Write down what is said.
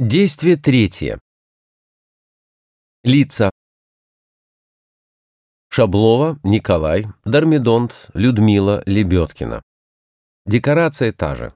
Действие третье. Лица. Шаблова, Николай, Дармидонт, Людмила, Лебедкина. Декорация та же.